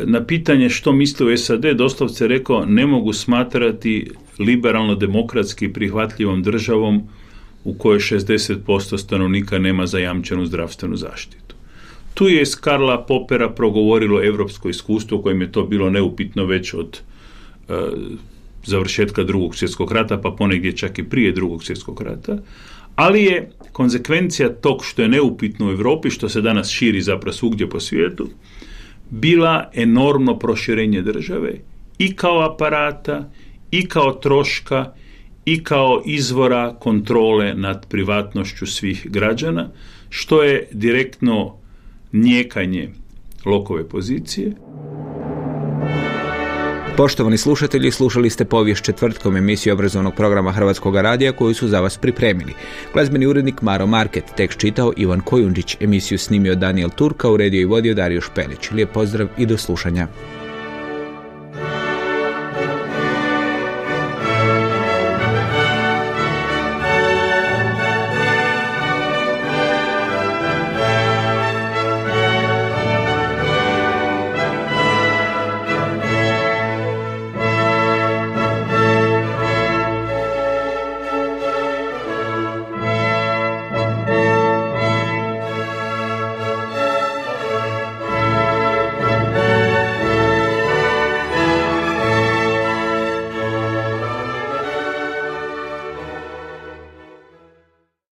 na pitanje što misli u SAD doslovce rekao ne mogu smatrati liberalno-demokratski prihvatljivom državom u kojoj 60% stanovnika nema zajamčenu zdravstvenu zaštitu. Tu je iz Karla Popera progovorilo europsko iskustvo kojim je to bilo neupitno već od završetka drugog svjetskog rata, pa ponegdje čak i prije drugog svjetskog rata, ali je konsekvencija tog što je neupitno u Europi, što se danas širi zapravo svugdje po svijetu, bila enormno proširenje države i kao aparata, i kao troška, i kao izvora kontrole nad privatnošću svih građana, što je direktno njekanje lokove pozicije. Poštovani slušatelji, slušali ste povijest četvrtkom emisiju obrazovnog programa Hrvatskog radija koju su za vas pripremili. Glazbeni urednik Maro Market, tekst čitao Ivan Kojundžić, emisiju snimio Daniel Turka, uredio i vodio Dario Špelić. Lijep pozdrav i do slušanja.